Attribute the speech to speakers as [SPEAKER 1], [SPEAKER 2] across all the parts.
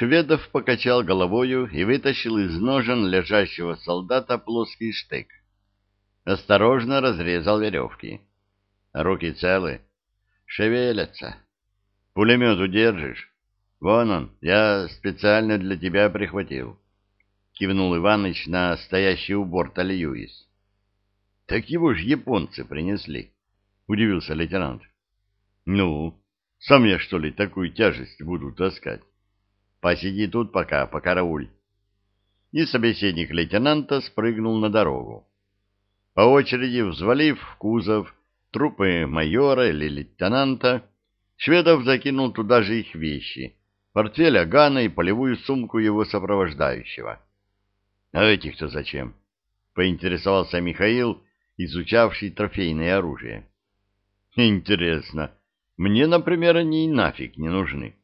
[SPEAKER 1] Шведов покачал головою и вытащил из ножен лежащего солдата плоский штык. Осторожно разрезал веревки. Руки целы. Шевелятся. Пулемет удержишь? Вон он, я специально для тебя прихватил. Кивнул Иваныч на стоящий у борта Льюис. Так его ж японцы принесли, удивился лейтенант. Ну, сам я, что ли, такую тяжесть буду таскать? Посиди тут пока, покарауль. И собеседник лейтенанта спрыгнул на дорогу. По очереди, взвалив в кузов трупы майора или лейтенанта, Шведов закинул туда же их вещи, портфель Агана и полевую сумку его сопровождающего. — А этих-то зачем? — поинтересовался Михаил, изучавший трофейное оружие. — Интересно. Мне, например, они и нафиг не нужны.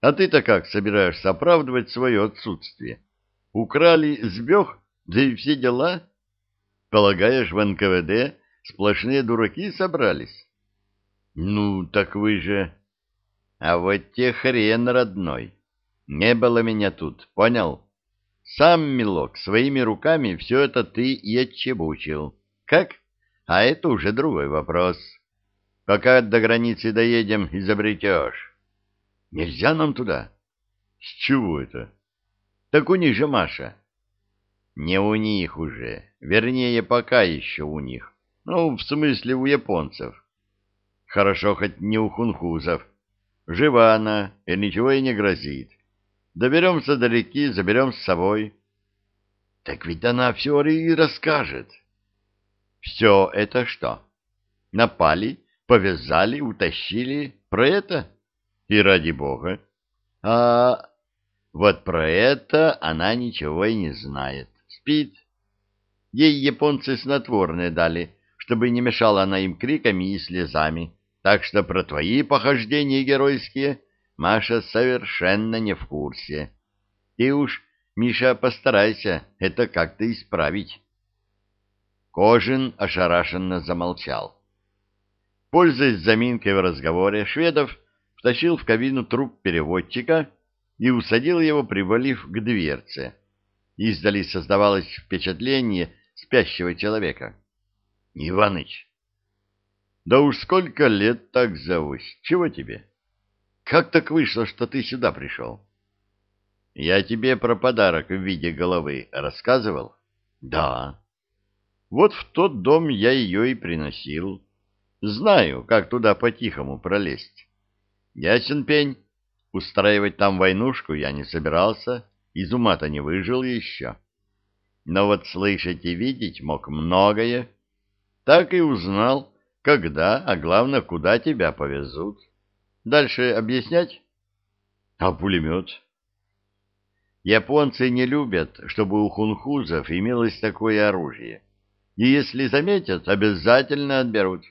[SPEAKER 1] А ты-то как собираешься оправдывать свое отсутствие? Украли, сбег, да и все дела? Полагаешь, в НКВД сплошные дураки собрались? Ну, так вы же... А вот те хрен родной. Не было меня тут, понял? Сам, милок, своими руками все это ты и отчебучил. Как? А это уже другой вопрос. Пока до границы доедем, изобретешь. Нельзя нам туда. С чего это? Так у них же Маша. Не у них уже. Вернее, пока еще у них. Ну, в смысле, у японцев. Хорошо, хоть не у хунхузов. Жива она, и ничего ей не грозит. Доберемся до реки, заберем с собой. Так ведь она все и расскажет. Все это что? Напали, повязали, утащили? Про это? И ради бога. А вот про это она ничего и не знает. Спит. Ей японцы снотворное дали, чтобы не мешала она им криками и слезами. Так что про твои похождения геройские Маша совершенно не в курсе. Ты уж, Миша, постарайся это как-то исправить. Кожин ошарашенно замолчал. Пользуясь заминкой в разговоре, Шведов втащил в кабину труп переводчика и усадил его, привалив к дверце. Издали создавалось впечатление спящего человека. — Иваныч! — Да уж сколько лет так зовусь. Чего тебе? — Как так вышло, что ты сюда пришел? — Я тебе про подарок в виде головы рассказывал? — Да. — Вот в тот дом я ее и приносил. Знаю, как туда по-тихому пролезть. Ясен пень. Устраивать там войнушку я не собирался, из ума-то не выжил еще. Но вот слышать и видеть мог многое. Так и узнал, когда, а главное, куда тебя повезут. Дальше объяснять? А пулемет? Японцы не любят, чтобы у хунхузов имелось такое оружие. И если заметят, обязательно отберут.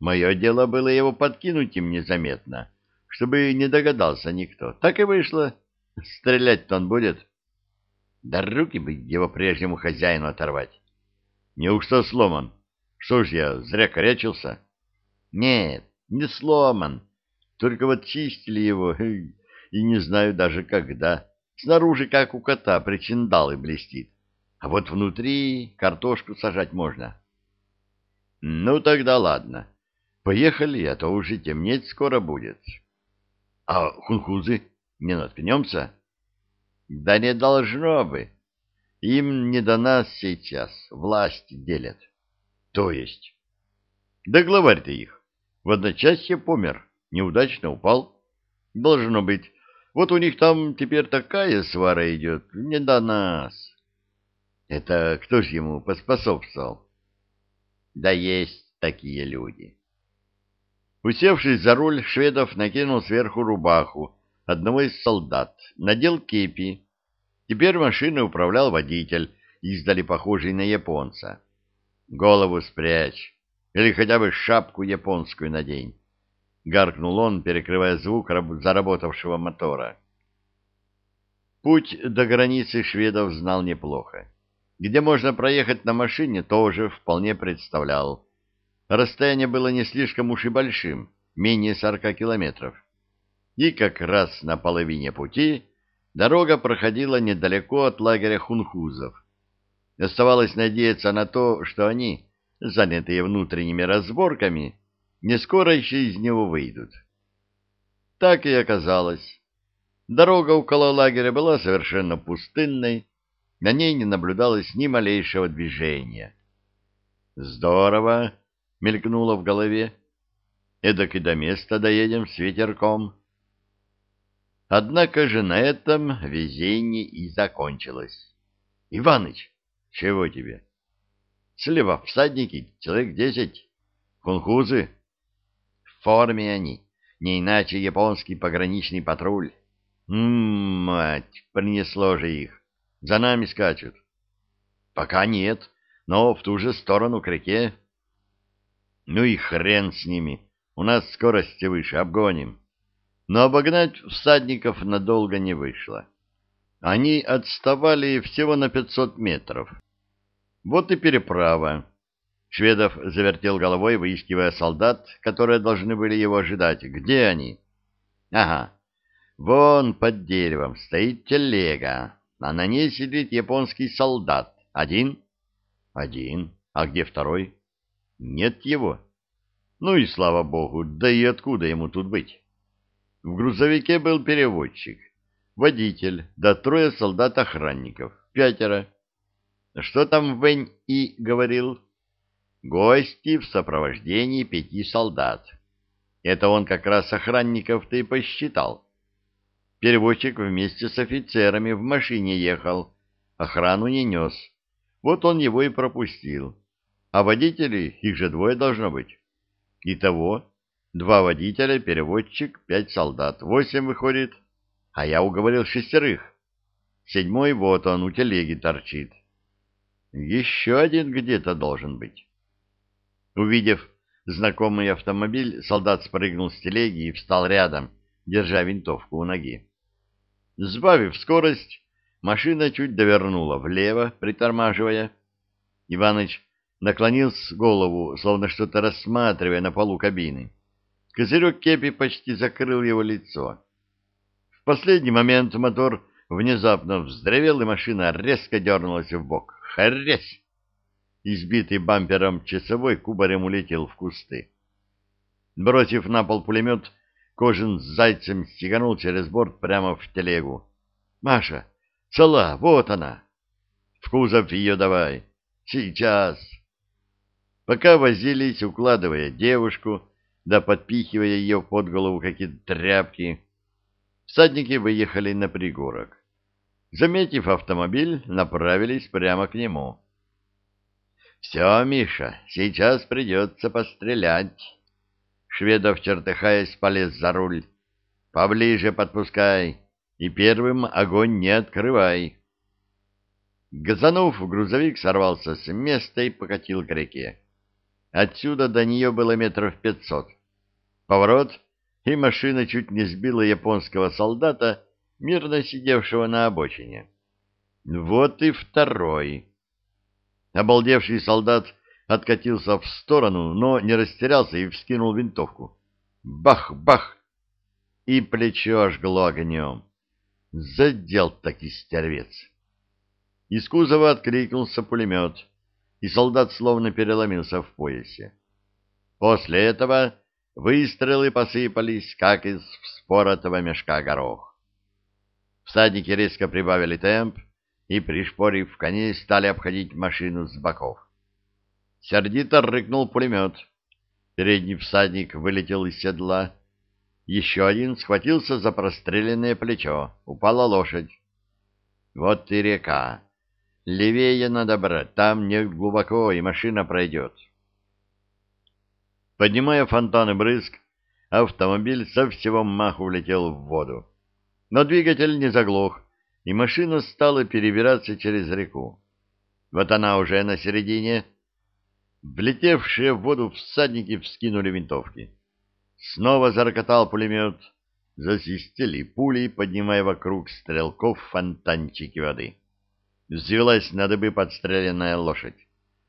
[SPEAKER 1] Мое дело было его подкинуть им незаметно — чтобы не догадался никто. Так и вышло. Стрелять-то он будет. Да руки бы его прежнему хозяину оторвать. Неужто сломан? Что ж я, зря корячился? Нет, не сломан. Только вот чистили его, и не знаю даже когда. Снаружи, как у кота, причиндалы блестит. А вот внутри картошку сажать можно. Ну, тогда ладно. Поехали, а то уже темнеть скоро будет. А хунхузы не наткнемся? Да не должно бы. Им не до нас сейчас. Власть делят. То есть? Да главарь-то их. В одночасье помер. Неудачно упал. Должно быть. Вот у них там теперь такая свара идет. Не до нас. Это кто ж ему поспособствовал? Да есть такие люди. Усевшись за руль, Шведов накинул сверху рубаху одного из солдат, надел кепи. Теперь машиной управлял водитель, издали похожий на японца. «Голову спрячь, или хотя бы шапку японскую надень», — гаркнул он, перекрывая звук заработавшего мотора. Путь до границы шведов знал неплохо. Где можно проехать на машине, тоже вполне представлял. Расстояние было не слишком уж и большим, менее сорока километров. И как раз на половине пути Дорога проходила недалеко от лагеря хунхузов. Оставалось надеяться на то, что они, занятые внутренними разборками, не скоро еще из него выйдут. Так и оказалось. Дорога около лагеря была совершенно пустынной, на ней не наблюдалось ни малейшего движения. «Здорово!» — мелькнуло в голове. «Эдак и до места доедем с ветерком». Однако же на этом везение и закончилось. «Иваныч, чего тебе?» «Слева всадники, человек десять. Хунхузы?» «В форме они, не иначе японский пограничный патруль». «М-м, мать, принесло же их. За нами скачут». «Пока нет, но в ту же сторону к реке». «Ну и хрен с ними, у нас скорости выше, обгоним» но обогнать всадников надолго не вышло. Они отставали всего на пятьсот метров. Вот и переправа. Шведов завертел головой, выискивая солдат, которые должны были его ожидать. Где они? Ага, вон под деревом стоит телега, а на ней сидит японский солдат. Один? Один. А где второй? Нет его. Ну и слава богу, да и откуда ему тут быть? В грузовике был переводчик, водитель, да трое солдат-охранников, пятеро. Что там Вэнь И говорил? Гости в сопровождении пяти солдат. Это он как раз охранников-то и посчитал. Переводчик вместе с офицерами в машине ехал, охрану не нес. Вот он его и пропустил. А водители, их же двое должно быть. Итого Два водителя, переводчик, пять солдат. Восемь выходит. А я уговорил шестерых. Седьмой вот он у телеги торчит. Еще один где-то должен быть. Увидев знакомый автомобиль, солдат спрыгнул с телеги и встал рядом, держа винтовку у ноги. Сбавив скорость, машина чуть довернула влево, притормаживая. Иваныч наклонил голову, словно что-то рассматривая на полу кабины. Козырек кепи почти закрыл его лицо. В последний момент мотор внезапно вздревел, и машина резко дернулась в бок. Хрясь! Избитый бампером часовой кубарем улетел в кусты. Бросив на пол пулемет, Кожин с зайцем стеганул через борт прямо в телегу. — Маша, цела, вот она! — В кузов ее давай. — Сейчас! Пока возились, укладывая девушку, да подпихивая ее под голову какие-то тряпки. Всадники выехали на пригорок. Заметив автомобиль, направились прямо к нему. — Все, Миша, сейчас придется пострелять. Шведов, чертыхаясь, полез за руль. — Поближе подпускай и первым огонь не открывай. Газанув, грузовик сорвался с места и покатил к реке. Отсюда до нее было метров пятьсот. Поворот, и машина чуть не сбила японского солдата, мирно сидевшего на обочине. Вот и второй. Обалдевший солдат откатился в сторону, но не растерялся и вскинул винтовку. Бах-бах! И плечо ожгло огнем. Задел таки стервец. Из кузова откликнулся пулемет и солдат словно переломился в поясе. После этого выстрелы посыпались, как из вспоротого мешка горох. Всадники резко прибавили темп и, пришпорив коней, стали обходить машину с боков. Сердито рыкнул пулемет. Передний всадник вылетел из седла. Еще один схватился за простреленное плечо. Упала лошадь. Вот и река. Левее надо брать, там не глубоко, и машина пройдет. Поднимая фонтаны брызг, автомобиль со всего маху влетел в воду. Но двигатель не заглох, и машина стала перебираться через реку. Вот она уже на середине. Влетевшие в воду всадники вскинули винтовки. Снова зарокотал пулемет. Засистели пули, поднимая вокруг стрелков фонтанчики воды. Взвелась на дыбы подстреленная лошадь.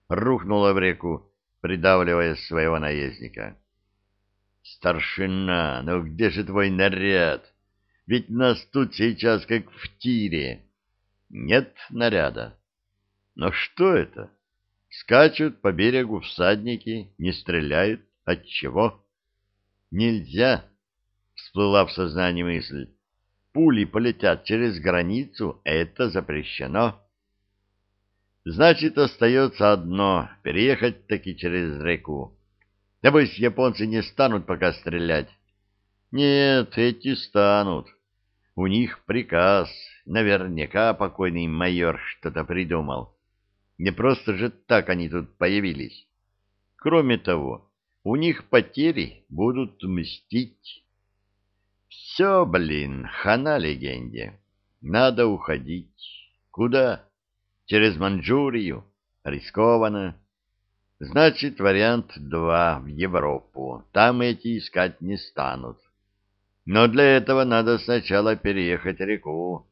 [SPEAKER 1] Рухнула в реку, придавливая своего наездника. «Старшина, ну где же твой наряд? Ведь нас тут сейчас как в тире. Нет наряда. Но что это? Скачут по берегу всадники, не стреляют. От чего? Нельзя, всплыла в сознании мысль. Пули полетят через границу, это запрещено. Значит, остается одно — переехать таки через реку. Пусть японцы не станут пока стрелять. Нет, эти станут. У них приказ. Наверняка покойный майор что-то придумал. Не просто же так они тут появились. Кроме того, у них потери будут мстить. Все, блин, хана легенде. Надо уходить. Куда? Через Манчжурию? Рискованно. Значит, вариант два в Европу. Там эти искать не станут. Но для этого надо сначала переехать реку.